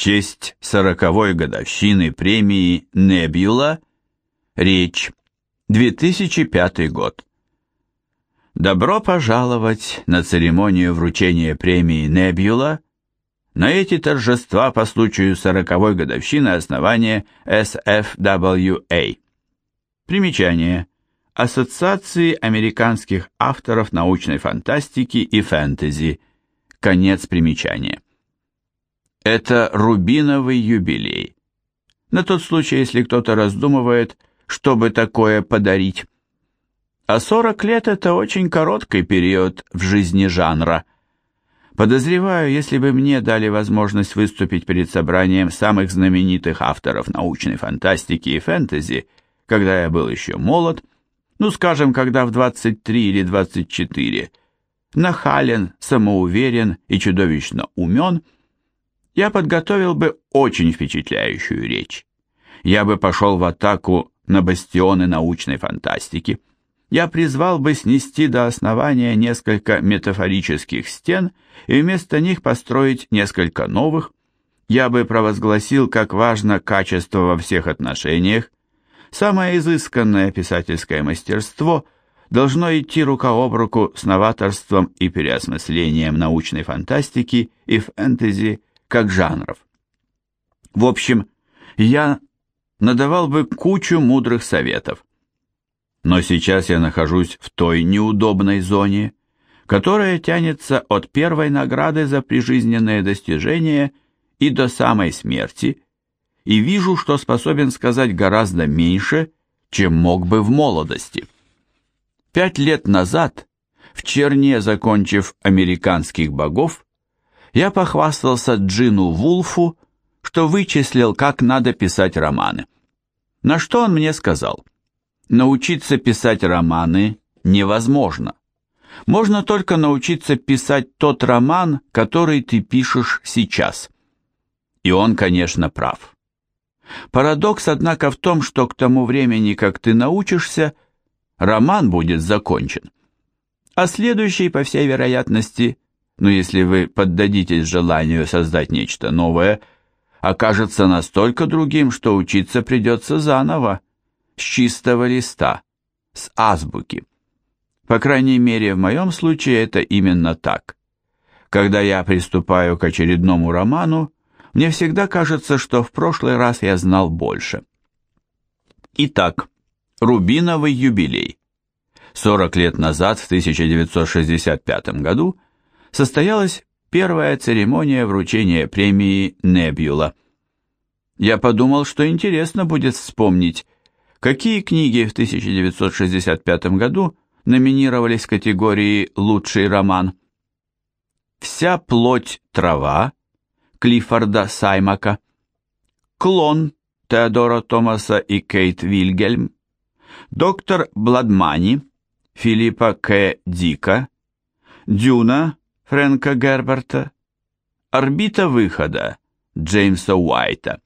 честь сороковой годовщины премии «Небюла» речь 2005 год. Добро пожаловать на церемонию вручения премии «Небюла» на эти торжества по случаю сороковой годовщины основания SFWA. Примечание. Ассоциации американских авторов научной фантастики и фэнтези. Конец примечания. Это рубиновый юбилей. На тот случай, если кто-то раздумывает, чтобы такое подарить. А 40 лет – это очень короткий период в жизни жанра. Подозреваю, если бы мне дали возможность выступить перед собранием самых знаменитых авторов научной фантастики и фэнтези, когда я был еще молод – ну, скажем, когда в 23 или 24, нахален, самоуверен и чудовищно умен, я подготовил бы очень впечатляющую речь. Я бы пошел в атаку на бастионы научной фантастики. Я призвал бы снести до основания несколько метафорических стен и вместо них построить несколько новых. Я бы провозгласил, как важно качество во всех отношениях, Самое изысканное писательское мастерство должно идти рука об руку с новаторством и переосмыслением научной фантастики и фэнтези как жанров. В общем, я надавал бы кучу мудрых советов. Но сейчас я нахожусь в той неудобной зоне, которая тянется от первой награды за прижизненное достижение и до самой смерти – и вижу, что способен сказать гораздо меньше, чем мог бы в молодости. Пять лет назад, в черне закончив «Американских богов», я похвастался Джину Вулфу, что вычислил, как надо писать романы. На что он мне сказал? Научиться писать романы невозможно. Можно только научиться писать тот роман, который ты пишешь сейчас. И он, конечно, прав. Парадокс, однако, в том, что к тому времени, как ты научишься, роман будет закончен. А следующий, по всей вероятности, ну если вы поддадитесь желанию создать нечто новое, окажется настолько другим, что учиться придется заново, с чистого листа, с азбуки. По крайней мере, в моем случае это именно так. Когда я приступаю к очередному роману, мне всегда кажется, что в прошлый раз я знал больше. Итак, Рубиновый юбилей. 40 лет назад, в 1965 году, состоялась первая церемония вручения премии «Небюла». Я подумал, что интересно будет вспомнить, какие книги в 1965 году номинировались в категории «Лучший роман». «Вся плоть трава» Клиффорда Саймака, Клон Теодора Томаса и Кейт Вильгельм, Доктор Бладмани Филиппа К. Дика, Дюна Фрэнка Герберта, Орбита выхода Джеймса Уайта,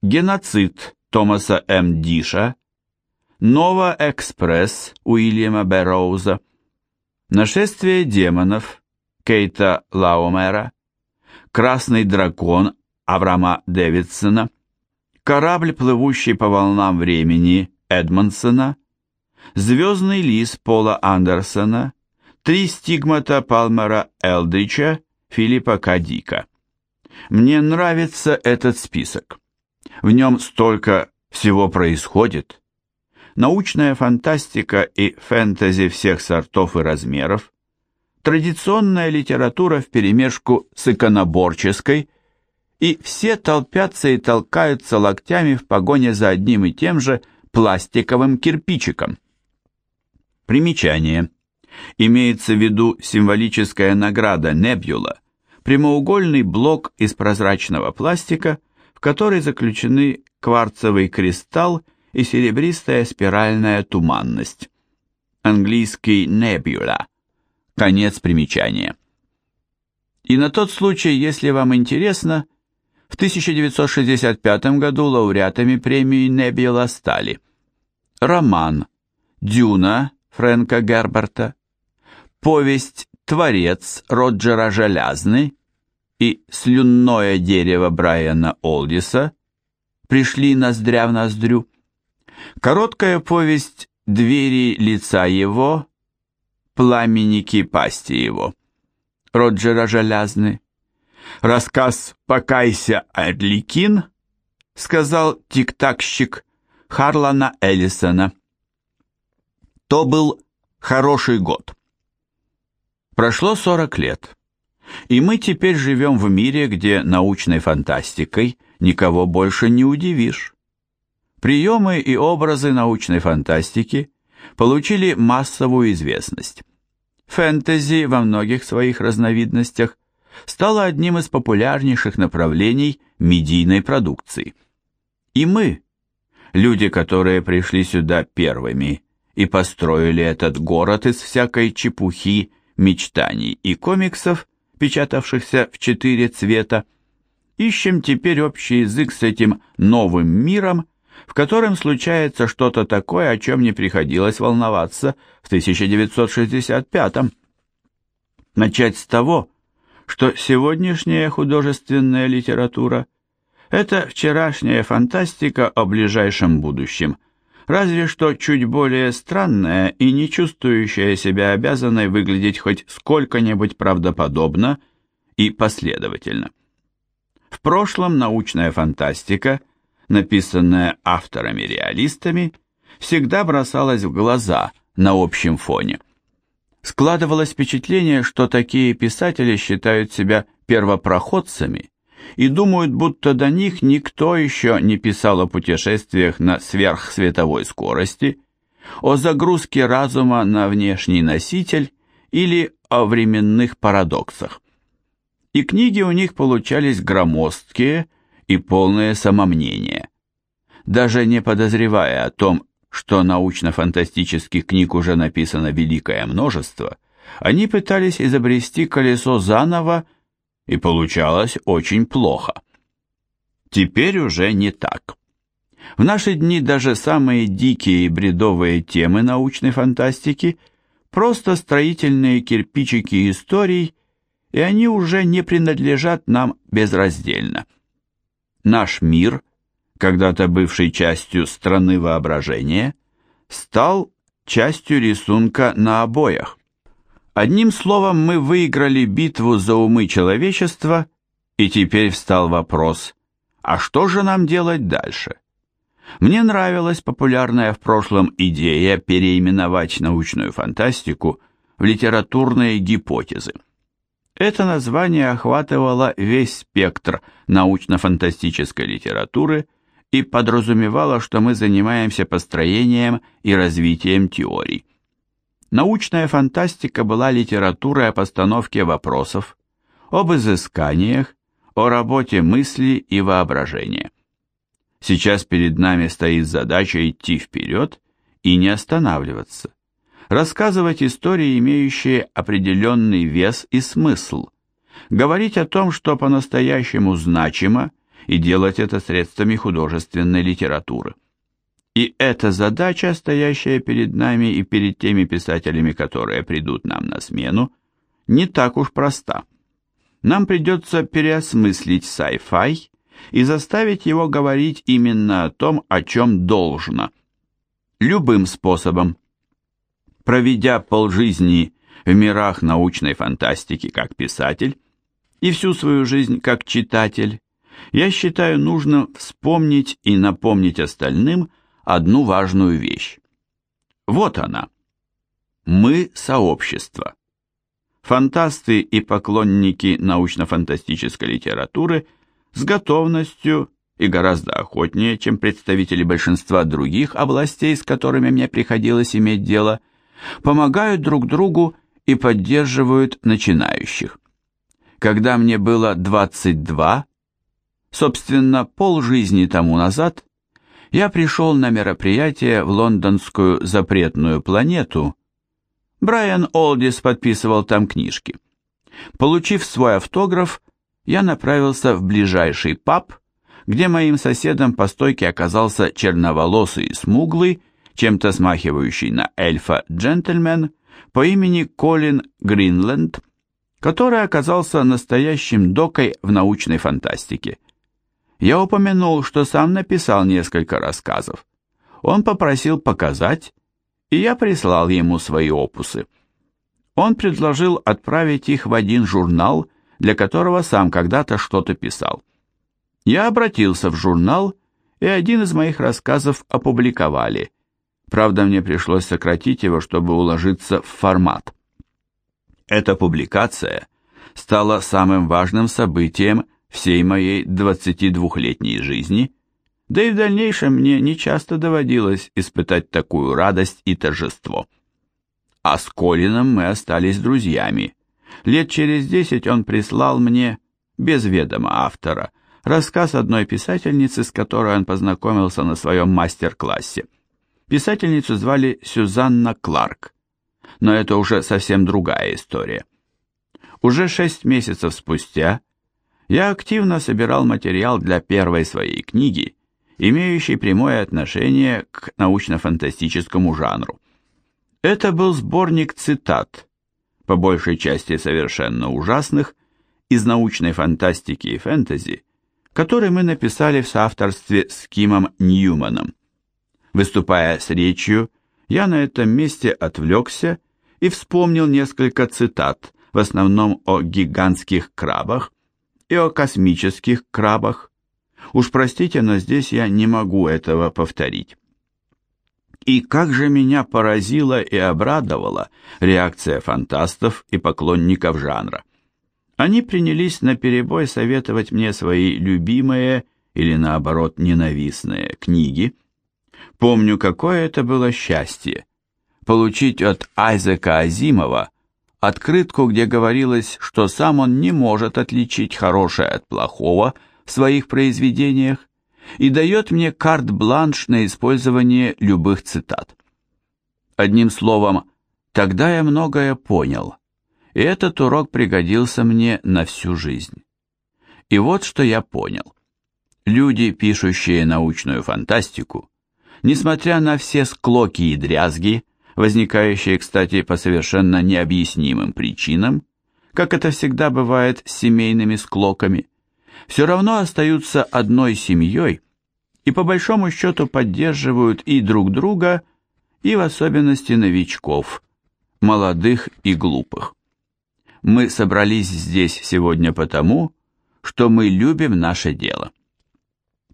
Геноцид Томаса М. Диша, Нова Экспресс Уильяма Бэрроуза, Нашествие демонов Кейта Лаумера, «Красный дракон» Авраама Дэвидсона, «Корабль, плывущий по волнам времени» Эдмонсона, «Звездный лис» Пола Андерсона, «Три стигмата» Палмера Элдрича, Филиппа Кадика. Мне нравится этот список. В нем столько всего происходит. Научная фантастика и фэнтези всех сортов и размеров, традиционная литература вперемешку с иконоборческой, и все толпятся и толкаются локтями в погоне за одним и тем же пластиковым кирпичиком. Примечание. Имеется в виду символическая награда Небюла, прямоугольный блок из прозрачного пластика, в который заключены кварцевый кристалл и серебристая спиральная туманность. Английский «небюла» Конец примечания. И на тот случай, если вам интересно, в 1965 году лауреатами премии Небила стали роман «Дюна» Фрэнка Герберта, повесть «Творец» Роджера Желязны и слюнное дерево Брайана Олдиса пришли ноздря в ноздрю. Короткая повесть «Двери лица его», «Пламенники пасти его» Роджера Желязны. Рассказ «Покайся, Эрликин», сказал тиктакщик Харлана Эллисона. То был хороший год. Прошло 40 лет, и мы теперь живем в мире, где научной фантастикой никого больше не удивишь. Приемы и образы научной фантастики получили массовую известность. Фэнтези во многих своих разновидностях стало одним из популярнейших направлений медийной продукции. И мы, люди, которые пришли сюда первыми и построили этот город из всякой чепухи, мечтаний и комиксов, печатавшихся в четыре цвета, ищем теперь общий язык с этим новым миром, в котором случается что-то такое, о чем не приходилось волноваться в 1965 -м. Начать с того, что сегодняшняя художественная литература – это вчерашняя фантастика о ближайшем будущем – разве что чуть более странная и не чувствующая себя обязанной выглядеть хоть сколько-нибудь правдоподобно и последовательно. В прошлом научная фантастика, написанная авторами-реалистами, всегда бросалась в глаза на общем фоне. Складывалось впечатление, что такие писатели считают себя первопроходцами и думают, будто до них никто еще не писал о путешествиях на сверхсветовой скорости, о загрузке разума на внешний носитель или о временных парадоксах. И книги у них получались громоздкие и полные самомнения. Даже не подозревая о том, что научно-фантастических книг уже написано великое множество, они пытались изобрести колесо заново и получалось очень плохо. Теперь уже не так. В наши дни даже самые дикие и бредовые темы научной фантастики просто строительные кирпичики историй, и они уже не принадлежат нам безраздельно. Наш мир, когда-то бывший частью страны воображения, стал частью рисунка на обоях. Одним словом, мы выиграли битву за умы человечества, и теперь встал вопрос, а что же нам делать дальше? Мне нравилась популярная в прошлом идея переименовать научную фантастику в литературные гипотезы. Это название охватывало весь спектр научно-фантастической литературы и подразумевало, что мы занимаемся построением и развитием теорий. Научная фантастика была литературой о постановке вопросов, об изысканиях, о работе мысли и воображения. Сейчас перед нами стоит задача идти вперед и не останавливаться, рассказывать истории, имеющие определенный вес и смысл, говорить о том, что по-настоящему значимо, и делать это средствами художественной литературы. И эта задача, стоящая перед нами и перед теми писателями, которые придут нам на смену, не так уж проста. Нам придется переосмыслить sci-fi и заставить его говорить именно о том, о чем должно. Любым способом. Проведя полжизни в мирах научной фантастики как писатель и всю свою жизнь как читатель, я считаю нужно вспомнить и напомнить остальным – одну важную вещь. Вот она. Мы – сообщество. Фантасты и поклонники научно-фантастической литературы с готовностью и гораздо охотнее, чем представители большинства других областей, с которыми мне приходилось иметь дело, помогают друг другу и поддерживают начинающих. Когда мне было 22, собственно, полжизни тому назад, я пришел на мероприятие в лондонскую запретную планету. Брайан Олдис подписывал там книжки. Получив свой автограф, я направился в ближайший паб, где моим соседом по стойке оказался черноволосый смуглый, чем-то смахивающий на эльфа джентльмен по имени Колин Гринленд, который оказался настоящим докой в научной фантастике. Я упомянул, что сам написал несколько рассказов. Он попросил показать, и я прислал ему свои опусы. Он предложил отправить их в один журнал, для которого сам когда-то что-то писал. Я обратился в журнал, и один из моих рассказов опубликовали. Правда, мне пришлось сократить его, чтобы уложиться в формат. Эта публикация стала самым важным событием всей моей 22-летней жизни, да и в дальнейшем мне нечасто доводилось испытать такую радость и торжество. А с Колином мы остались друзьями. Лет через десять он прислал мне, без ведома автора, рассказ одной писательницы, с которой он познакомился на своем мастер-классе. Писательницу звали Сюзанна Кларк, но это уже совсем другая история. Уже шесть месяцев спустя я активно собирал материал для первой своей книги, имеющей прямое отношение к научно-фантастическому жанру. Это был сборник цитат, по большей части совершенно ужасных, из научной фантастики и фэнтези, который мы написали в соавторстве с Кимом Ньюманом. Выступая с речью, я на этом месте отвлекся и вспомнил несколько цитат, в основном о гигантских крабах и о космических крабах. Уж простите, но здесь я не могу этого повторить. И как же меня поразила и обрадовала реакция фантастов и поклонников жанра. Они принялись наперебой советовать мне свои любимые или наоборот ненавистные книги. Помню, какое это было счастье получить от Айзека Азимова открытку, где говорилось, что сам он не может отличить хорошее от плохого в своих произведениях, и дает мне карт-бланш на использование любых цитат. Одним словом, тогда я многое понял, и этот урок пригодился мне на всю жизнь. И вот что я понял. Люди, пишущие научную фантастику, несмотря на все склоки и дрязги, возникающие, кстати, по совершенно необъяснимым причинам, как это всегда бывает с семейными склоками, все равно остаются одной семьей и по большому счету поддерживают и друг друга, и в особенности новичков, молодых и глупых. Мы собрались здесь сегодня потому, что мы любим наше дело.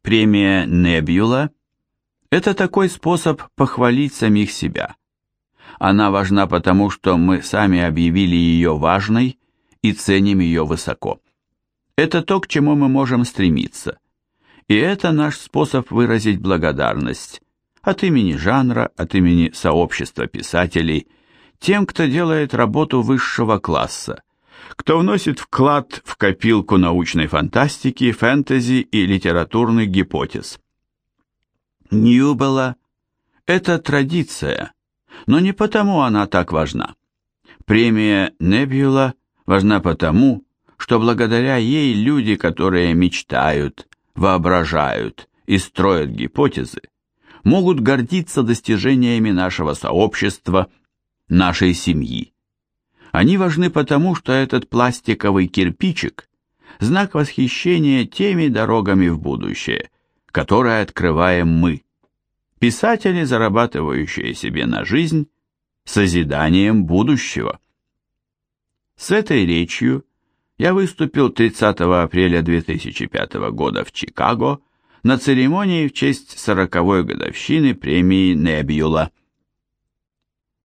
Премия Небюла – это такой способ похвалить самих себя. Она важна потому, что мы сами объявили ее важной и ценим ее высоко. Это то, к чему мы можем стремиться. И это наш способ выразить благодарность от имени жанра, от имени сообщества писателей, тем, кто делает работу высшего класса, кто вносит вклад в копилку научной фантастики, фэнтези и литературных гипотез. Ньюбелла – это традиция, но не потому она так важна. Премия Небюла важна потому, что благодаря ей люди, которые мечтают, воображают и строят гипотезы, могут гордиться достижениями нашего сообщества, нашей семьи. Они важны потому, что этот пластиковый кирпичик – знак восхищения теми дорогами в будущее, которые открываем мы, писатели, зарабатывающие себе на жизнь созиданием будущего. С этой речью я выступил 30 апреля 2005 года в Чикаго на церемонии в честь 40-й годовщины премии Небьюла –